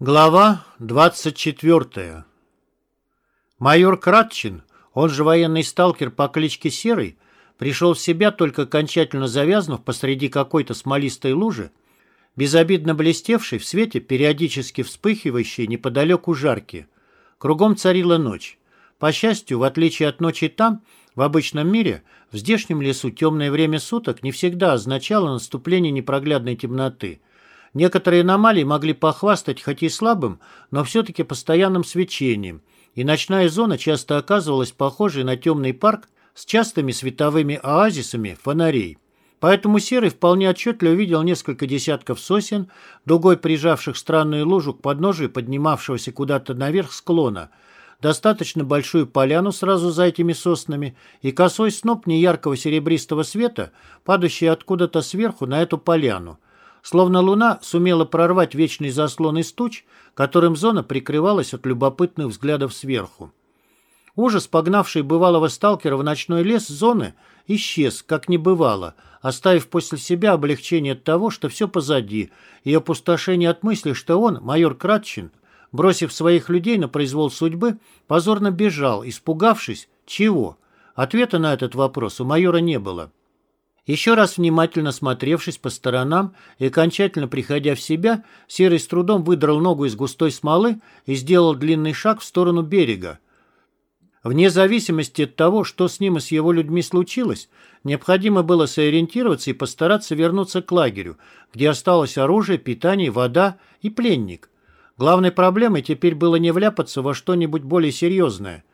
Глава 24. Майор Кратчин, он же военный сталкер по кличке Серый, пришел в себя, только окончательно завязнув посреди какой-то смолистой лужи, безобидно блестевшей в свете, периодически вспыхивающей неподалеку жарки. Кругом царила ночь. По счастью, в отличие от ночи там, в обычном мире, в здешнем лесу темное время суток не всегда означало наступление непроглядной темноты – Некоторые аномалии могли похвастать хоть и слабым, но все-таки постоянным свечением, и ночная зона часто оказывалась похожей на темный парк с частыми световыми оазисами фонарей. Поэтому Серый вполне отчетливо увидел несколько десятков сосен, дугой прижавших странную лужу к подножию поднимавшегося куда-то наверх склона, достаточно большую поляну сразу за этими соснами и косой сноп неяркого серебристого света, падающий откуда-то сверху на эту поляну. Словно луна сумела прорвать вечный заслон из туч, которым зона прикрывалась от любопытных взглядов сверху. Ужас, погнавший бывалого сталкера в ночной лес зоны, исчез, как не бывало, оставив после себя облегчение от того, что все позади, и опустошение от мысли, что он, майор Кратчин, бросив своих людей на произвол судьбы, позорно бежал, испугавшись, чего? Ответа на этот вопрос у майора не было. Еще раз внимательно смотревшись по сторонам и окончательно приходя в себя, Серый с трудом выдрал ногу из густой смолы и сделал длинный шаг в сторону берега. Вне зависимости от того, что с ним и с его людьми случилось, необходимо было сориентироваться и постараться вернуться к лагерю, где осталось оружие, питание, вода и пленник. Главной проблемой теперь было не вляпаться во что-нибудь более серьезное.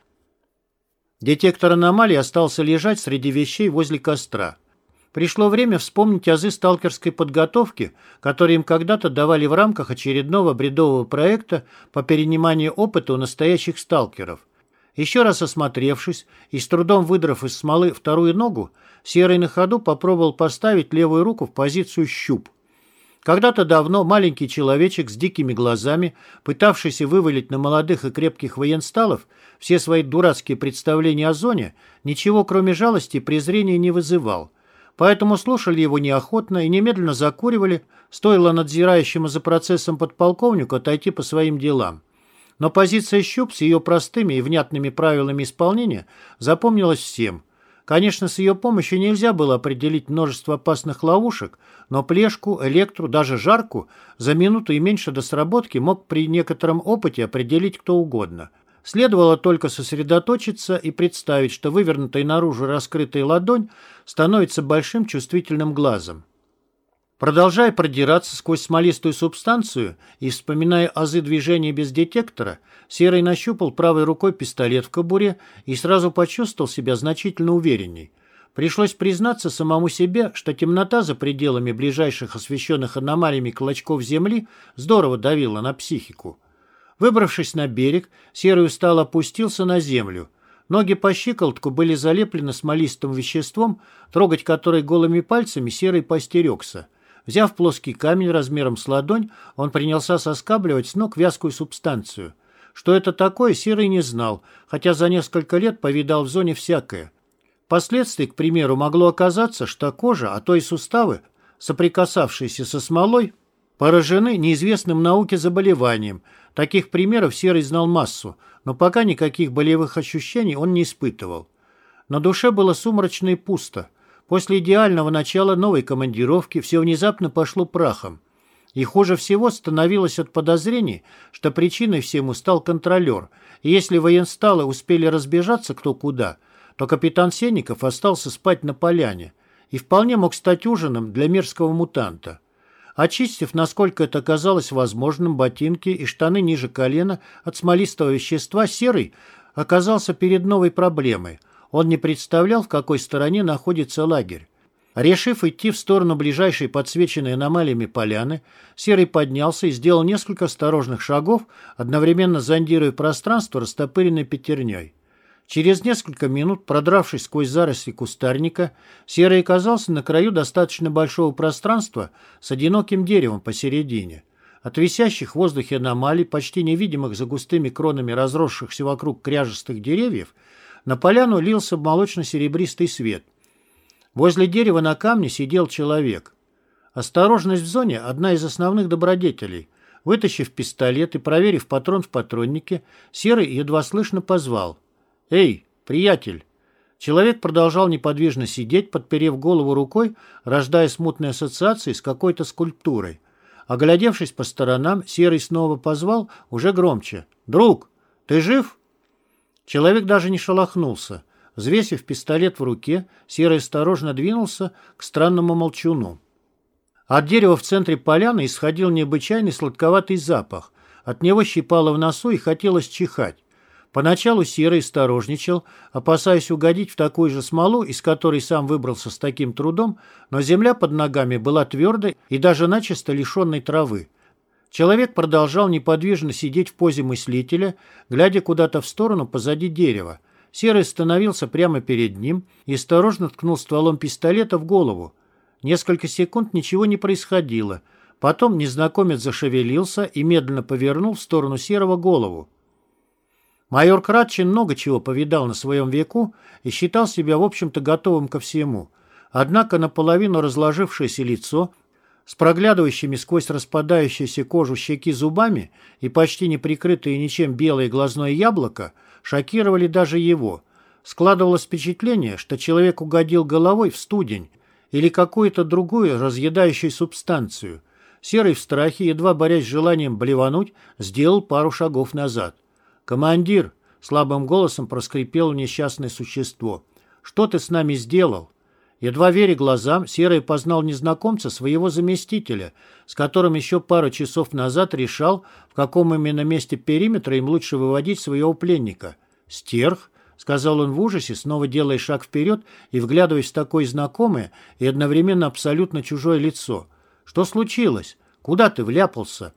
Детектор аномалий остался лежать среди вещей возле костра. Пришло время вспомнить азы сталкерской подготовки, которые им когда-то давали в рамках очередного бредового проекта по перениманию опыта у настоящих сталкеров. Еще раз осмотревшись и с трудом выдрав из смолы вторую ногу, Серый на ходу попробовал поставить левую руку в позицию щуп. Когда-то давно маленький человечек с дикими глазами, пытавшийся вывалить на молодых и крепких военсталов все свои дурацкие представления о зоне, ничего кроме жалости и презрения не вызывал – Поэтому слушали его неохотно и немедленно закуривали, стоило надзирающему за процессом подполковнику отойти по своим делам. Но позиция Щуп с ее простыми и внятными правилами исполнения запомнилась всем. Конечно, с ее помощью нельзя было определить множество опасных ловушек, но плешку, электру, даже жарку за минуту и меньше до сработки мог при некотором опыте определить кто угодно – Следовало только сосредоточиться и представить, что вывернутая наружу раскрытая ладонь становится большим чувствительным глазом. Продолжая продираться сквозь смолистую субстанцию и вспоминая азы движения без детектора, Серый нащупал правой рукой пистолет в кобуре и сразу почувствовал себя значительно уверенней. Пришлось признаться самому себе, что темнота за пределами ближайших освещенных аномалиями клочков земли здорово давила на психику. Выбравшись на берег, Серый устало опустился на землю. Ноги по щиколотку были залеплены смолистым веществом, трогать которое голыми пальцами Серый постерегся. Взяв плоский камень размером с ладонь, он принялся соскабливать с ног вязкую субстанцию. Что это такое, Серый не знал, хотя за несколько лет повидал в зоне всякое. Впоследствии, к примеру, могло оказаться, что кожа, а то и суставы, соприкасавшиеся со смолой, поражены неизвестным науке заболеванием. Таких примеров Серый знал массу, но пока никаких болевых ощущений он не испытывал. На душе было сумрачно и пусто. После идеального начала новой командировки все внезапно пошло прахом. И хуже всего становилось от подозрений, что причиной всему стал контролер, и если военсталы успели разбежаться кто куда, то капитан Сенников остался спать на поляне и вполне мог стать ужином для мерзкого мутанта. Очистив, насколько это казалось возможным, ботинки и штаны ниже колена от смолистого вещества, Серый оказался перед новой проблемой. Он не представлял, в какой стороне находится лагерь. Решив идти в сторону ближайшей подсвеченной аномалиями поляны, Серый поднялся и сделал несколько осторожных шагов, одновременно зондируя пространство растопыренной пятерней. Через несколько минут, продравшись сквозь заросли кустарника, Серый оказался на краю достаточно большого пространства с одиноким деревом посередине. От висящих в воздухе аномалий, почти невидимых за густыми кронами разросшихся вокруг кряжестых деревьев, на поляну лился молочно-серебристый свет. Возле дерева на камне сидел человек. Осторожность в зоне – одна из основных добродетелей. Вытащив пистолет и проверив патрон в патроннике, Серый едва слышно позвал. «Эй, приятель!» Человек продолжал неподвижно сидеть, подперев голову рукой, рождая смутные ассоциации с какой-то скульптурой. Оглядевшись по сторонам, Серый снова позвал, уже громче. «Друг, ты жив?» Человек даже не шелохнулся. Взвесив пистолет в руке, Серый осторожно двинулся к странному молчуну. От дерева в центре поляны исходил необычайный сладковатый запах. От него щипало в носу и хотелось чихать. Поначалу Серый осторожничал, опасаясь угодить в такую же смолу, из которой сам выбрался с таким трудом, но земля под ногами была твердой и даже начисто лишенной травы. Человек продолжал неподвижно сидеть в позе мыслителя, глядя куда-то в сторону позади дерева. Серый остановился прямо перед ним и осторожно ткнул стволом пистолета в голову. Несколько секунд ничего не происходило. Потом незнакомец зашевелился и медленно повернул в сторону Серого голову. Майор Кратчин много чего повидал на своем веку и считал себя, в общем-то, готовым ко всему. Однако наполовину разложившееся лицо с проглядывающими сквозь распадающуюся кожу щеки зубами и почти не прикрытые ничем белое глазное яблоко шокировали даже его. Складывалось впечатление, что человек угодил головой в студень или какую-то другую разъедающую субстанцию. Серый в страхе, едва борясь с желанием блевануть, сделал пару шагов назад. «Командир!» — слабым голосом проскрипело несчастное существо. «Что ты с нами сделал?» Едва веря глазам, Серый познал незнакомца своего заместителя, с которым еще пару часов назад решал, в каком именно месте периметра им лучше выводить своего пленника. «Стерх?» — сказал он в ужасе, снова делая шаг вперед и вглядываясь в такое знакомое и одновременно абсолютно чужое лицо. «Что случилось? Куда ты вляпался?»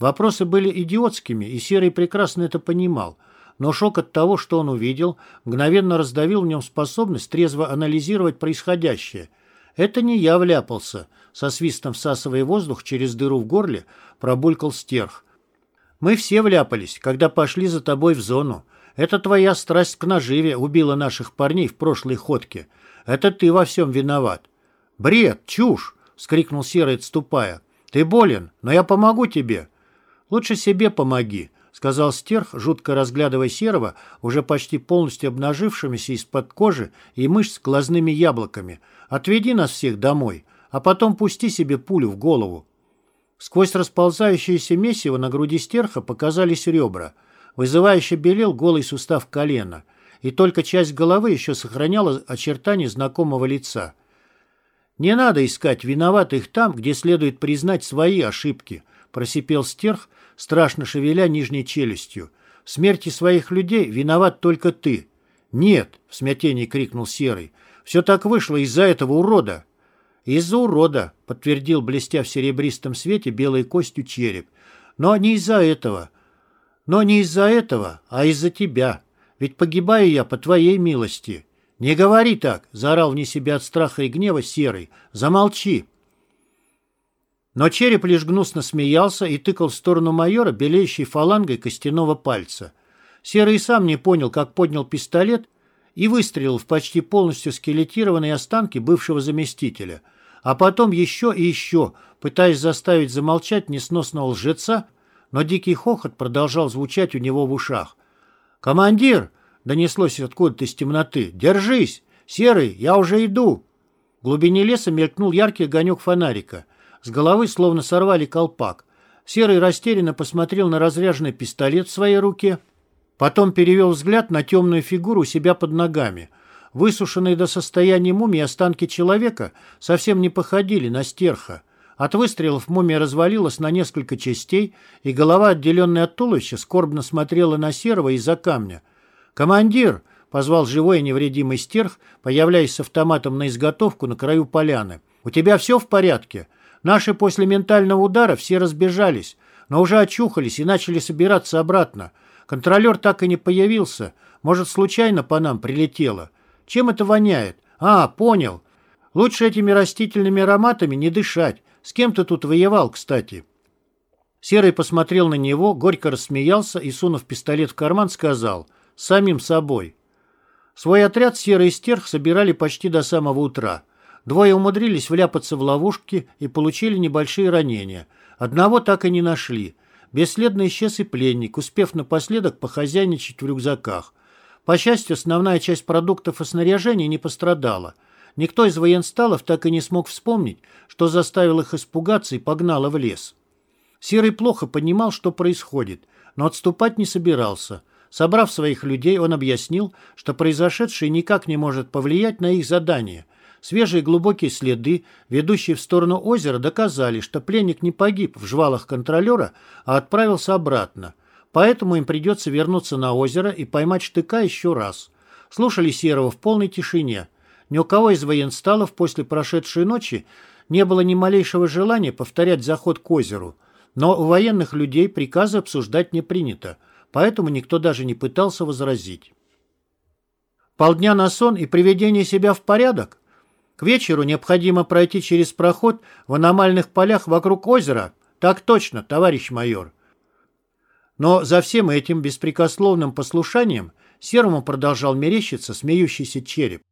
Вопросы были идиотскими, и Серый прекрасно это понимал, но шок от того, что он увидел, мгновенно раздавил в нем способность трезво анализировать происходящее. «Это не я вляпался», — со свистом всасывая воздух через дыру в горле, пробулькал стерх. «Мы все вляпались, когда пошли за тобой в зону. Это твоя страсть к наживе убила наших парней в прошлой ходке. Это ты во всем виноват». «Бред, чушь!» — вскрикнул Серый, отступая. «Ты болен, но я помогу тебе». «Лучше себе помоги», — сказал стерх, жутко разглядывая серого, уже почти полностью обнажившимися из-под кожи и мышц глазными яблоками. «Отведи нас всех домой, а потом пусти себе пулю в голову». Сквозь расползающееся месиво на груди стерха показались ребра. Вызывающе белел голый сустав колена, и только часть головы еще сохраняла очертания знакомого лица. «Не надо искать виноватых там, где следует признать свои ошибки», — просипел стерх, страшно шевеля нижней челюстью. «В смерти своих людей виноват только ты». «Нет!» — в смятении крикнул Серый. «Все так вышло из-за этого урода». «Из-за урода», — подтвердил, блестя в серебристом свете белой костью череп. «Но не из-за этого. Но не из-за этого, а из-за тебя. Ведь погибаю я по твоей милости». «Не говори так!» — заорал вне себя от страха и гнева Серый. «Замолчи!» Но череп лишь гнусно смеялся и тыкал в сторону майора белеющей фалангой костяного пальца. Серый сам не понял, как поднял пистолет и выстрелил в почти полностью скелетированные останки бывшего заместителя. А потом еще и еще, пытаясь заставить замолчать несносного лжеца, но дикий хохот продолжал звучать у него в ушах. «Командир!» — донеслось откуда-то из темноты. «Держись! Серый, я уже иду!» В глубине леса мелькнул яркий огонек фонарика. С головы словно сорвали колпак. Серый растерянно посмотрел на разряженный пистолет в своей руке, потом перевел взгляд на темную фигуру у себя под ногами. Высушенные до состояния мумии останки человека совсем не походили на стерха. От выстрелов мумия развалилась на несколько частей, и голова, отделенная от туловища, скорбно смотрела на серого из-за камня. «Командир!» — позвал живой и невредимый стерх, появляясь с автоматом на изготовку на краю поляны. «У тебя все в порядке?» Наши после ментального удара все разбежались, но уже очухались и начали собираться обратно. Контролер так и не появился. Может, случайно по нам прилетело. Чем это воняет? А, понял. Лучше этими растительными ароматами не дышать. С кем ты тут воевал, кстати?» Серый посмотрел на него, горько рассмеялся и, сунув пистолет в карман, сказал «Самим собой». Свой отряд Серый и Стерх собирали почти до самого утра. Двое умудрились вляпаться в ловушки и получили небольшие ранения. Одного так и не нашли. Бесследно исчез и пленник, успев напоследок похозяйничать в рюкзаках. По счастью, основная часть продуктов и снаряжения не пострадала. Никто из военсталов так и не смог вспомнить, что заставил их испугаться и погнало в лес. Серый плохо понимал, что происходит, но отступать не собирался. Собрав своих людей, он объяснил, что произошедшее никак не может повлиять на их задание. Свежие глубокие следы, ведущие в сторону озера, доказали, что пленник не погиб в жвалах контролера, а отправился обратно. Поэтому им придется вернуться на озеро и поймать штыка еще раз. Слушали Серого в полной тишине. Ни у кого из военсталов после прошедшей ночи не было ни малейшего желания повторять заход к озеру. Но у военных людей приказы обсуждать не принято, поэтому никто даже не пытался возразить. Полдня на сон и приведение себя в порядок? К вечеру необходимо пройти через проход в аномальных полях вокруг озера? Так точно, товарищ майор. Но за всем этим беспрекословным послушанием Серому продолжал мерещиться смеющийся череп.